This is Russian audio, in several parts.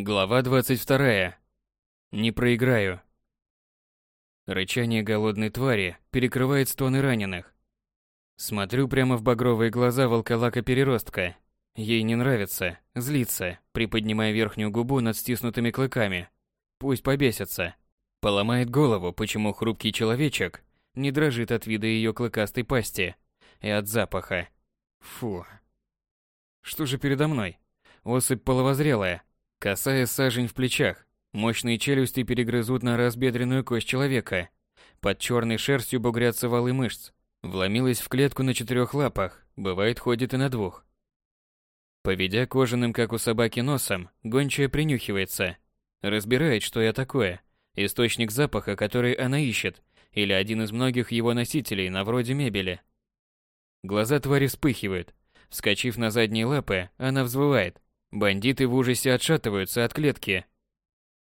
Глава 22. Не проиграю. Рычание голодной твари перекрывает стоны раненых. Смотрю прямо в багровые глаза волколака-переростка. Ей не нравится, злится, приподнимая верхнюю губу над стиснутыми клыками. Пусть побесится. Поломает голову, почему хрупкий человечек не дрожит от вида ее клыкастой пасти и от запаха. Фу. Что же передо мной? Особь половозрелая, Косая сажень в плечах, мощные челюсти перегрызут на раз бедренную кость человека. Под черной шерстью бугрятся валы мышц. Вломилась в клетку на четырех лапах, бывает ходит и на двух. Поведя кожаным, как у собаки, носом, гончая принюхивается. Разбирает, что я такое. Источник запаха, который она ищет, или один из многих его носителей, на вроде мебели. Глаза твари вспыхивают. Вскочив на задние лапы, она взвывает. Бандиты в ужасе отшатываются от клетки.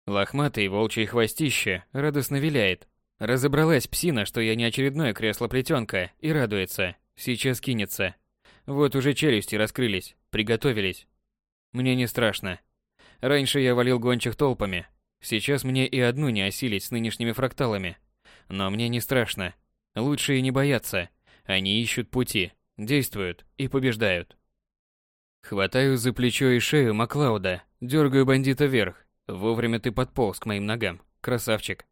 Лохматый волчий хвостище радостно виляет. Разобралась псина, что я не очередное кресло-плетенка, и радуется. Сейчас кинется. Вот уже челюсти раскрылись, приготовились. Мне не страшно. Раньше я валил гончих толпами. Сейчас мне и одну не осилить с нынешними фракталами. Но мне не страшно. Лучше и не бояться. Они ищут пути, действуют и побеждают. Хватаю за плечо и шею Маклауда, дергаю бандита вверх. Вовремя ты подполз к моим ногам, красавчик.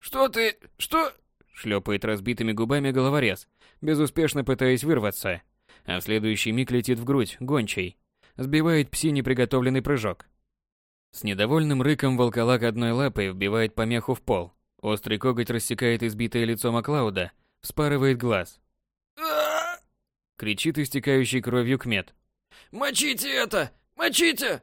«Что ты... что...» Шлепает разбитыми губами головорез, безуспешно пытаясь вырваться. А в следующий миг летит в грудь, гончей. Сбивает пси неприготовленный прыжок. С недовольным рыком волколак одной лапой вбивает помеху в пол. Острый коготь рассекает избитое лицо Маклауда, вспарывает глаз. Кричит истекающий кровью кмет. Мочите это! Мочите!»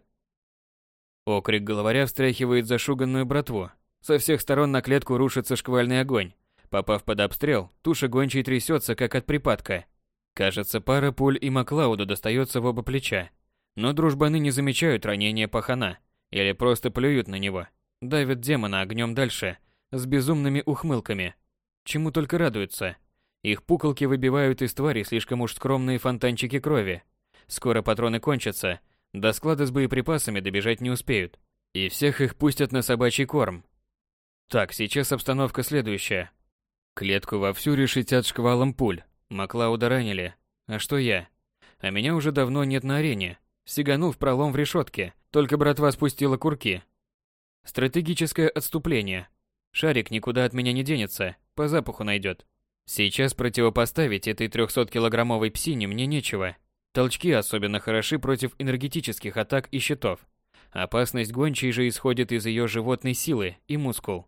Окрик головаря встряхивает зашуганную братву. Со всех сторон на клетку рушится шквальный огонь. Попав под обстрел, туша гончей трясется, как от припадка. Кажется, пара пуль и Маклауду достается в оба плеча. Но дружбаны не замечают ранения пахана. Или просто плюют на него. Давят демона огнем дальше, с безумными ухмылками. Чему только радуются. Их пуколки выбивают из твари слишком уж скромные фонтанчики крови. Скоро патроны кончатся, до склада с боеприпасами добежать не успеют. И всех их пустят на собачий корм. Так, сейчас обстановка следующая. Клетку вовсю решетят шквалом пуль. Маклауда ранили. А что я? А меня уже давно нет на арене. Сиганул в пролом в решетке, только братва спустила курки. Стратегическое отступление. Шарик никуда от меня не денется, по запаху найдет. Сейчас противопоставить этой 300-килограммовой псине мне нечего. Толчки особенно хороши против энергетических атак и щитов. Опасность гончей же исходит из ее животной силы и мускул.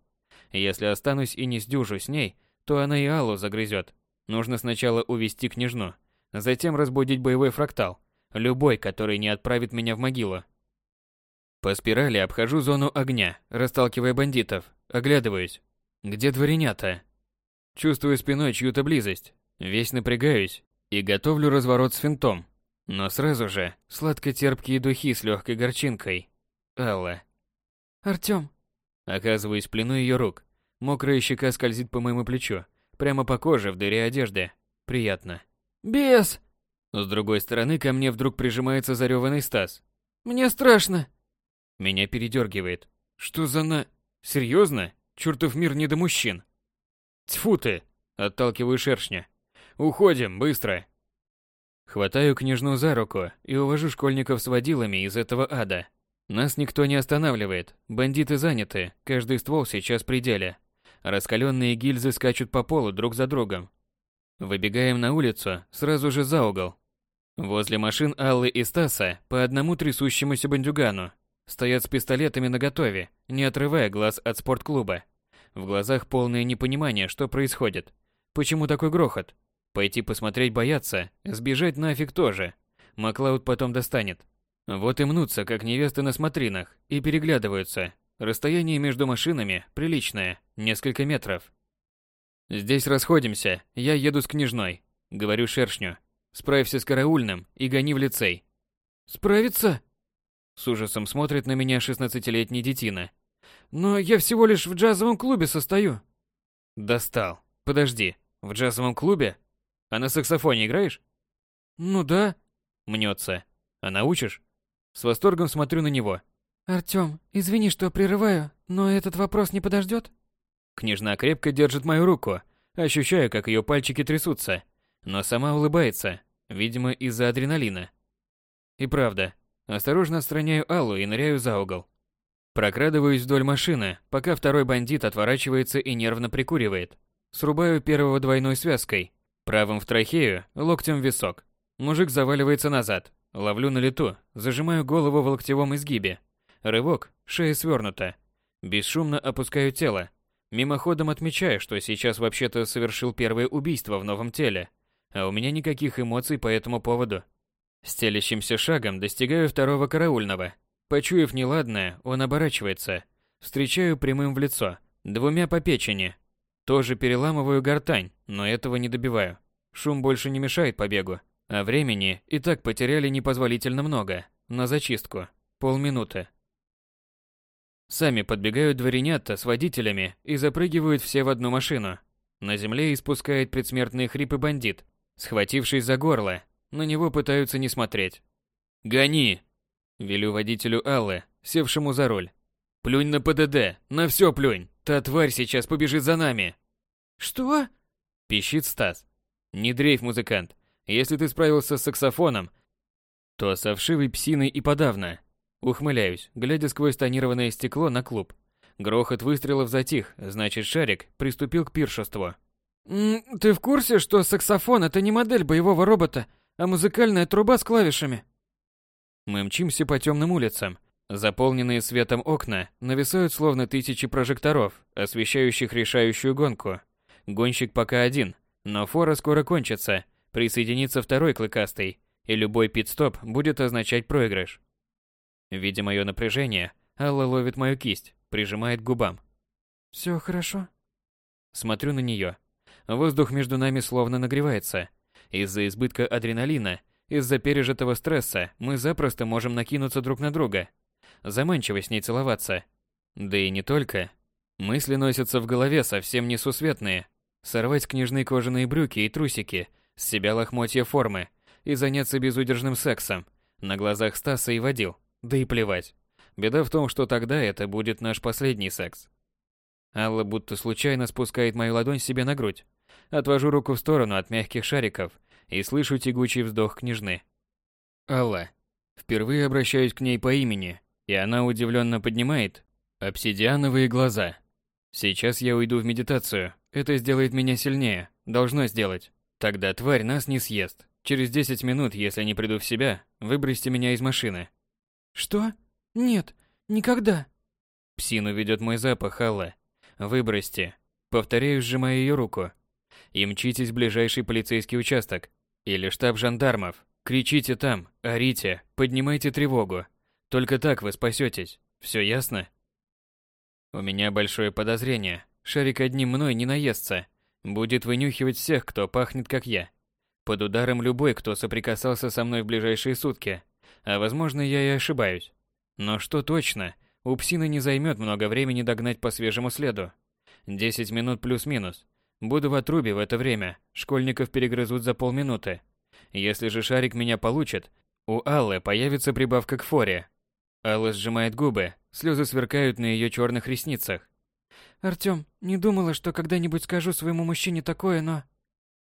Если останусь и не сдюжу с ней, то она и Аллу загрызет. Нужно сначала увести княжну, затем разбудить боевой фрактал, любой, который не отправит меня в могилу. По спирали обхожу зону огня, расталкивая бандитов, оглядываюсь. Где дворянята? Чувствую спиной чью-то близость, весь напрягаюсь и готовлю разворот с финтом. Но сразу же сладко-терпкие духи с легкой горчинкой. Алла. Артём. Оказываюсь в плену ее рук. Мокрая щека скользит по моему плечу. Прямо по коже в дыре одежды. Приятно. Бес! С другой стороны ко мне вдруг прижимается зареванный Стас. Мне страшно. Меня передергивает. Что за на... Серьезно? Чертов мир не до мужчин. Тьфу ты! Отталкиваю шершня. Уходим, быстро. Хватаю княжну за руку и увожу школьников с водилами из этого ада. Нас никто не останавливает, бандиты заняты, каждый ствол сейчас при деле. Раскаленные гильзы скачут по полу друг за другом. Выбегаем на улицу, сразу же за угол. Возле машин Аллы и Стаса по одному трясущемуся бандюгану. Стоят с пистолетами наготове, не отрывая глаз от спортклуба. В глазах полное непонимание, что происходит. Почему такой грохот? Пойти посмотреть бояться, сбежать нафиг тоже. Маклауд потом достанет. Вот и мнутся, как невесты на смотринах, и переглядываются. Расстояние между машинами приличное, несколько метров. «Здесь расходимся, я еду с княжной», — говорю шершню. «Справься с караульным и гони в лицей». «Справиться?» С ужасом смотрит на меня шестнадцатилетний детина. «Но я всего лишь в джазовом клубе состою». «Достал. Подожди, в джазовом клубе? А на саксофоне играешь? Ну да. Мнется. А научишь? С восторгом смотрю на него. Артём, извини, что прерываю, но этот вопрос не подождёт? Княжна крепко держит мою руку, ощущаю, как ее пальчики трясутся, но сама улыбается, видимо, из-за адреналина. И правда, осторожно отстраняю Аллу и ныряю за угол. Прокрадываюсь вдоль машины, пока второй бандит отворачивается и нервно прикуривает. Срубаю первого двойной связкой, правым в трахею, локтем в висок. Мужик заваливается назад, ловлю на лету, зажимаю голову в локтевом изгибе. Рывок, шея свернута. Бесшумно опускаю тело. Мимоходом отмечаю, что сейчас вообще-то совершил первое убийство в новом теле, а у меня никаких эмоций по этому поводу. Стелящимся шагом достигаю второго караульного. Почуяв неладное, он оборачивается. Встречаю прямым в лицо, двумя по печени. Тоже переламываю гортань, но этого не добиваю. Шум больше не мешает побегу. А времени и так потеряли непозволительно много. На зачистку. Полминуты. Сами подбегают дворянята с водителями и запрыгивают все в одну машину. На земле испускает предсмертные хрипы бандит, схватившись за горло. На него пытаются не смотреть. «Гони!» Велю водителю Аллы, севшему за руль. «Плюнь на ПДД, на все плюнь! Та тварь сейчас побежит за нами!» «Что?» Пищит Стас. «Не дрейф, музыкант. Если ты справился с саксофоном, то со вшивой псиной и подавно. Ухмыляюсь, глядя сквозь тонированное стекло на клуб. Грохот выстрелов затих, значит, шарик приступил к пиршеству. «Ты в курсе, что саксофон — это не модель боевого робота, а музыкальная труба с клавишами?» Мы мчимся по темным улицам. Заполненные светом окна нависают словно тысячи прожекторов, освещающих решающую гонку. Гонщик пока один, но фора скоро кончится, присоединится второй клыкастый, и любой пит-стоп будет означать проигрыш. Видя мое напряжение, Алла ловит мою кисть, прижимает к губам. «Все хорошо?» Смотрю на нее. Воздух между нами словно нагревается. Из-за избытка адреналина, из-за пережитого стресса мы запросто можем накинуться друг на друга. Заманчиво с ней целоваться. Да и не только. Мысли носятся в голове совсем несусветные. Сорвать с книжной кожаные брюки и трусики, с себя лохмотья формы и заняться безудержным сексом. На глазах Стаса и водил. Да и плевать. Беда в том, что тогда это будет наш последний секс. Алла будто случайно спускает мою ладонь себе на грудь. Отвожу руку в сторону от мягких шариков и слышу тягучий вздох княжны. Алла. Впервые обращаюсь к ней по имени, и она удивленно поднимает обсидиановые глаза. Сейчас я уйду в медитацию. Это сделает меня сильнее. Должно сделать. Тогда тварь нас не съест. Через 10 минут, если не приду в себя, выбросьте меня из машины. «Что? Нет, никогда!» Псину ведет мой запах, Алла. Выбросьте. Повторяю, сжимая ее руку. И мчитесь в ближайший полицейский участок. Или штаб жандармов. Кричите там, орите, поднимайте тревогу. Только так вы спасетесь. Все ясно? У меня большое подозрение. Шарик одним мной не наестся. Будет вынюхивать всех, кто пахнет как я. Под ударом любой, кто соприкасался со мной в ближайшие сутки. А возможно, я и ошибаюсь. Но что точно, у псины не займет много времени догнать по свежему следу. 10 минут плюс-минус. Буду в отрубе в это время, школьников перегрызут за полминуты. Если же шарик меня получит, у Аллы появится прибавка к форе. Алла сжимает губы, слезы сверкают на ее черных ресницах. «Артём, не думала, что когда-нибудь скажу своему мужчине такое, но...»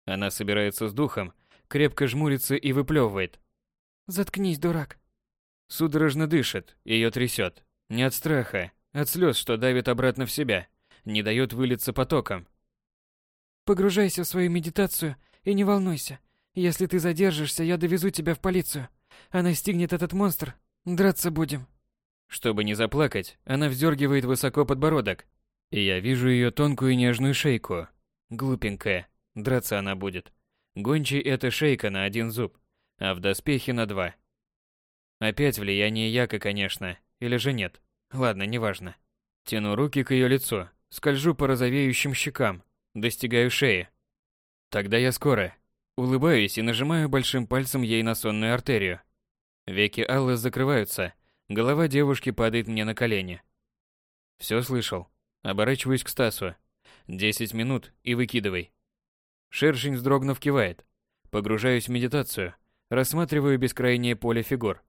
Она собирается с духом, крепко жмурится и выплевывает. Заткнись, дурак. Судорожно дышит, ее трясет. Не от страха, от слез, что давит обратно в себя, не дает вылиться потоком. Погружайся в свою медитацию и не волнуйся. Если ты задержишься, я довезу тебя в полицию. А настигнет этот монстр, драться будем. Чтобы не заплакать, она вздергивает высоко подбородок. И я вижу ее тонкую нежную шейку. Глупенькая, драться она будет. Гончий это шейка на один зуб а в доспехе на два. Опять влияние Яка, конечно, или же нет. Ладно, неважно. Тяну руки к ее лицу, скольжу по розовеющим щекам, достигаю шеи. Тогда я скоро. Улыбаюсь и нажимаю большим пальцем ей на сонную артерию. Веки Аллы закрываются, голова девушки падает мне на колени. Все слышал. Оборачиваюсь к Стасу. Десять минут и выкидывай. Шершень вздрогнув кивает. Погружаюсь в медитацию. Рассматриваю бескрайнее поле фигур.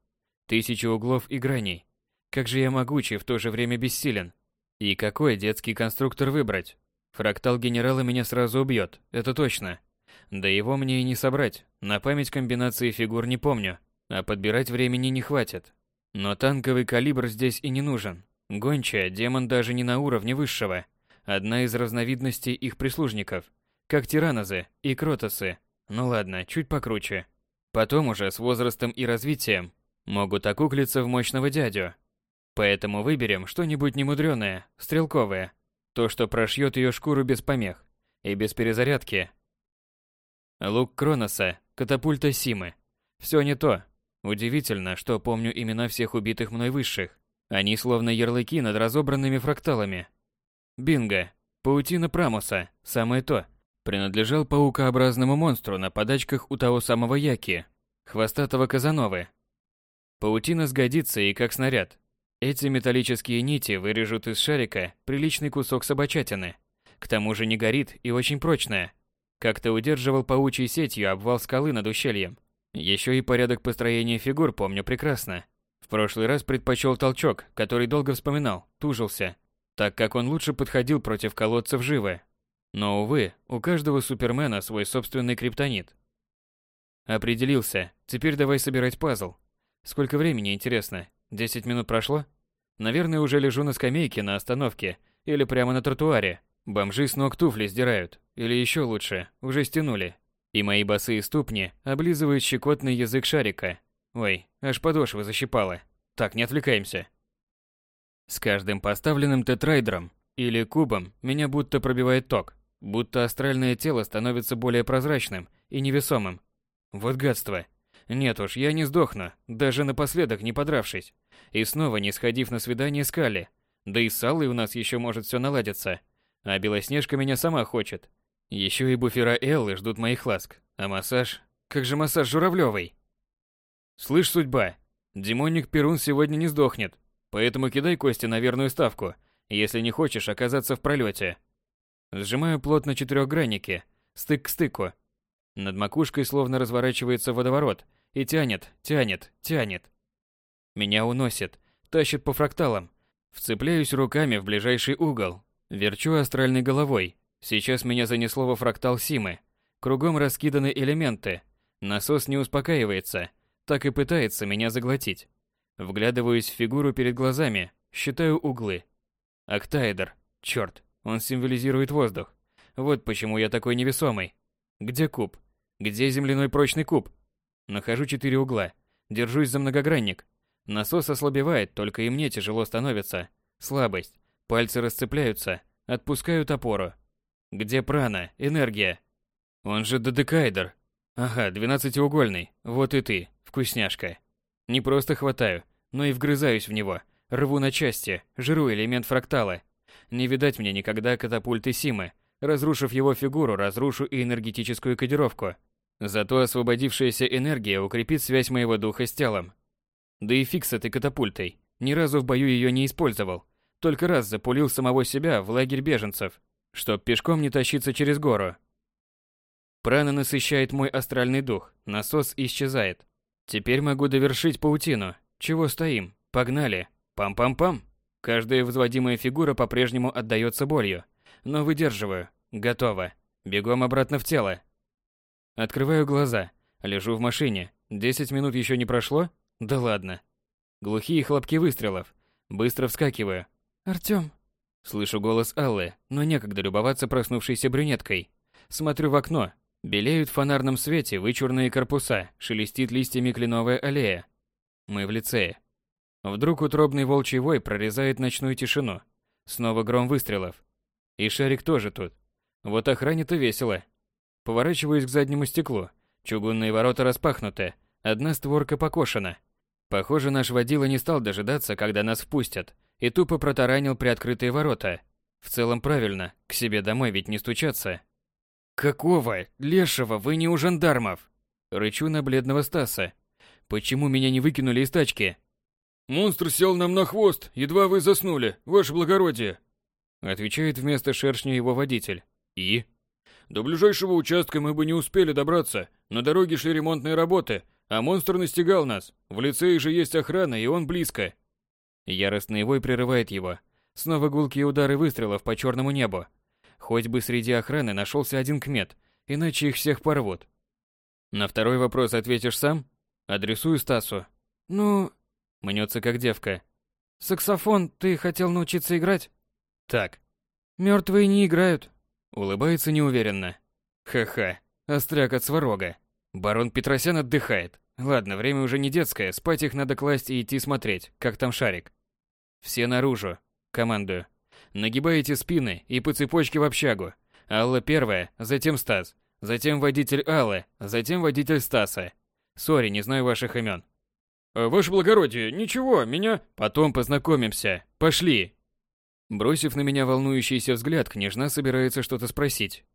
Тысячи углов и граней. Как же я могуч и в то же время бессилен. И какой детский конструктор выбрать? Фрактал генерала меня сразу убьет, это точно. Да его мне и не собрать, на память комбинации фигур не помню, а подбирать времени не хватит. Но танковый калибр здесь и не нужен. Гончая – демон даже не на уровне высшего. Одна из разновидностей их прислужников, как тиранозы и кротосы. Ну ладно, чуть покруче. Потом уже с возрастом и развитием могут окуклиться в мощного дядю. Поэтому выберем что-нибудь немудрёное, стрелковое. То, что прошьет ее шкуру без помех и без перезарядки. Лук Кроноса, катапульта Симы. Все не то. Удивительно, что помню имена всех убитых мной высших. Они словно ярлыки над разобранными фракталами. Бинго. Паутина Прамуса. Самое то. Принадлежал паукообразному монстру на подачках у того самого Яки, хвостатого Казановы. Паутина сгодится и как снаряд. Эти металлические нити вырежут из шарика приличный кусок собачатины. К тому же не горит и очень прочная. Как-то удерживал паучьей сетью обвал скалы над ущельем. Еще и порядок построения фигур помню прекрасно. В прошлый раз предпочел толчок, который долго вспоминал, тужился, так как он лучше подходил против колодцев живы. Но, увы, у каждого супермена свой собственный криптонит. Определился. Теперь давай собирать пазл. Сколько времени, интересно? Десять минут прошло? Наверное, уже лежу на скамейке на остановке или прямо на тротуаре. Бомжи с ног туфли сдирают. Или еще лучше, уже стянули. И мои босые ступни облизывают щекотный язык шарика. Ой, аж подошвы защипало. Так, не отвлекаемся. С каждым поставленным тетрайдером или кубом меня будто пробивает ток. Будто астральное тело становится более прозрачным и невесомым. Вот гадство. Нет уж, я не сдохну, даже напоследок не подравшись. И снова не сходив на свидание с Калли. Да и с Аллой у нас еще может все наладиться. А Белоснежка меня сама хочет. Еще и буфера Эллы ждут моих ласк. А массаж? Как же массаж Журавлевой? Слышь, судьба, Димоник Перун сегодня не сдохнет. Поэтому кидай кости на верную ставку, если не хочешь оказаться в пролете. Сжимаю плотно четырехгранники, стык к стыку. Над макушкой словно разворачивается водоворот и тянет, тянет, тянет. Меня уносит, тащит по фракталам. Вцепляюсь руками в ближайший угол, верчу астральной головой. Сейчас меня занесло во фрактал Симы. Кругом раскиданы элементы. Насос не успокаивается, так и пытается меня заглотить. Вглядываюсь в фигуру перед глазами, считаю углы. Октаэдр, черт, он символизирует воздух. Вот почему я такой невесомый. Где куб? Где земляной прочный куб? Нахожу четыре угла. Держусь за многогранник. Насос ослабевает, только и мне тяжело становится. Слабость. Пальцы расцепляются, отпускают опору. Где прана, энергия? Он же додекайдер. Ага, двенадцатиугольный. Вот и ты, вкусняшка. Не просто хватаю, но и вгрызаюсь в него. Рву на части, жру элемент фрактала. Не видать мне никогда катапульты Симы. Разрушив его фигуру, разрушу и энергетическую кодировку. Зато освободившаяся энергия укрепит связь моего духа с телом. Да и фиг с этой катапультой. Ни разу в бою ее не использовал. Только раз запулил самого себя в лагерь беженцев, чтоб пешком не тащиться через гору. Прана насыщает мой астральный дух, насос исчезает. Теперь могу довершить паутину. Чего стоим? Погнали. Пам-пам-пам. Каждая взводимая фигура по-прежнему отдается болью. Но выдерживаю. Готово. Бегом обратно в тело. Открываю глаза. Лежу в машине. Десять минут еще не прошло? Да ладно. Глухие хлопки выстрелов. Быстро вскакиваю. Артём. Слышу голос Аллы, но некогда любоваться проснувшейся брюнеткой. Смотрю в окно. Белеют в фонарном свете вычурные корпуса, шелестит листьями кленовая аллея. Мы в лицее. Вдруг утробный волчий вой прорезает ночную тишину. Снова гром выстрелов. И шарик тоже тут. Вот охране-то весело. Поворачиваюсь к заднему стеклу. Чугунные ворота распахнуты. Одна створка покошена. Похоже, наш водила не стал дожидаться, когда нас впустят, и тупо протаранил приоткрытые ворота. В целом правильно, к себе домой ведь не стучаться. «Какого? Лешего, вы не у жандармов!» Рычу на бледного Стаса. «Почему меня не выкинули из тачки?» «Монстр сел нам на хвост, едва вы заснули, ваше благородие!» Отвечает вместо шершня его водитель. «И?» «До ближайшего участка мы бы не успели добраться. На дороге шли ремонтные работы, а монстр настигал нас. В лицее же есть охрана, и он близко». Яростный вой прерывает его. Снова гулкие удары выстрелов по черному небу. Хоть бы среди охраны нашелся один кмет, иначе их всех порвут. На второй вопрос ответишь сам? Адресую Стасу. Ну, мнется как девка. Саксофон ты хотел научиться играть? Так. Мертвые не играют. Улыбается неуверенно. Ха-ха. Остряк от сварога. Барон Петросян отдыхает. Ладно, время уже не детское, спать их надо класть и идти смотреть, как там шарик. Все наружу. Командую. Нагибаете спины и по цепочке в общагу. Алла первая, затем Стас, затем водитель Аллы, затем водитель Стаса. Сори, не знаю ваших имен. А, ваше благородие, ничего, меня... Потом познакомимся. Пошли. Бросив на меня волнующийся взгляд, княжна собирается что-то спросить.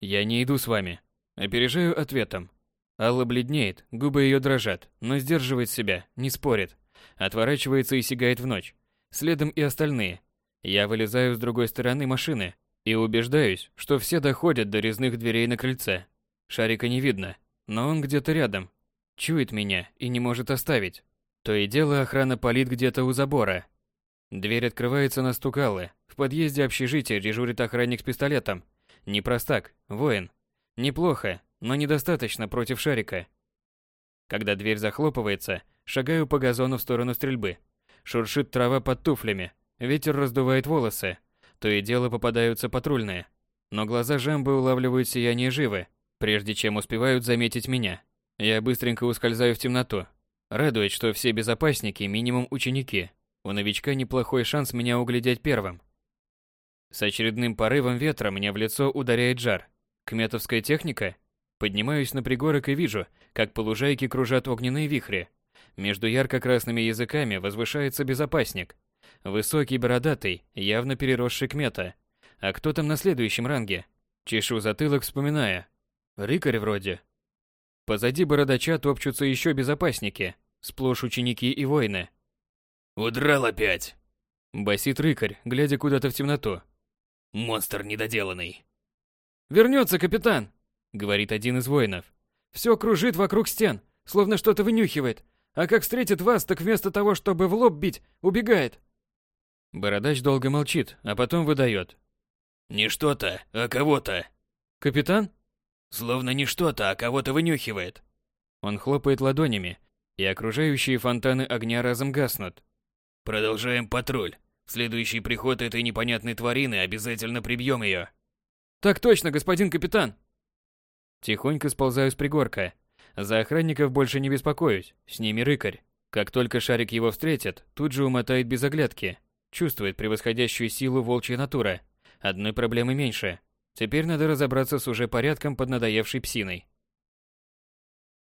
Я не иду с вами. Опережаю ответом. Алла бледнеет, губы ее дрожат, но сдерживает себя, не спорит. Отворачивается и сигает в ночь. Следом и остальные. Я вылезаю с другой стороны машины и убеждаюсь, что все доходят до резных дверей на крыльце. Шарика не видно, но он где-то рядом. Чует меня и не может оставить. То и дело охрана палит где-то у забора. Дверь открывается на стук Аллы. В подъезде общежития дежурит охранник с пистолетом. Не простак, воин. Неплохо, но недостаточно против шарика. Когда дверь захлопывается, шагаю по газону в сторону стрельбы. Шуршит трава под туфлями, ветер раздувает волосы. То и дело попадаются патрульные. Но глаза Жамбы улавливают сияние живы, прежде чем успевают заметить меня. Я быстренько ускользаю в темноту. Радует, что все безопасники минимум ученики. У новичка неплохой шанс меня углядеть первым. С очередным порывом ветра мне в лицо ударяет жар. Кметовская техника? Поднимаюсь на пригорок и вижу, как по лужайке кружат огненные вихри. Между ярко-красными языками возвышается безопасник. Высокий, бородатый, явно переросший кмета. А кто там на следующем ранге? Чешу затылок, вспоминая. Рыкарь вроде. Позади бородача топчутся еще безопасники, сплошь ученики и воины. «Удрал опять!» Басит рыкарь, глядя куда-то в темноту. «Монстр недоделанный!» «Вернется, капитан!» Говорит один из воинов. Все кружит вокруг стен, словно что-то вынюхивает. А как встретит вас, так вместо того, чтобы в лоб бить, убегает. Бородач долго молчит, а потом выдает. Не что-то, а кого-то. Капитан? Словно не что-то, а кого-то вынюхивает. Он хлопает ладонями, и окружающие фонтаны огня разом гаснут. Продолжаем патруль. Следующий приход этой непонятной тварины обязательно прибьем ее. Так точно, господин капитан. Тихонько сползаю с пригорка. За охранников больше не беспокоюсь, с ними рыкарь. Как только шарик его встретит, тут же умотает без оглядки. Чувствует превосходящую силу волчья натура. Одной проблемы меньше. Теперь надо разобраться с уже порядком поднадоевшей псиной.